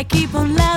I keep on laughing.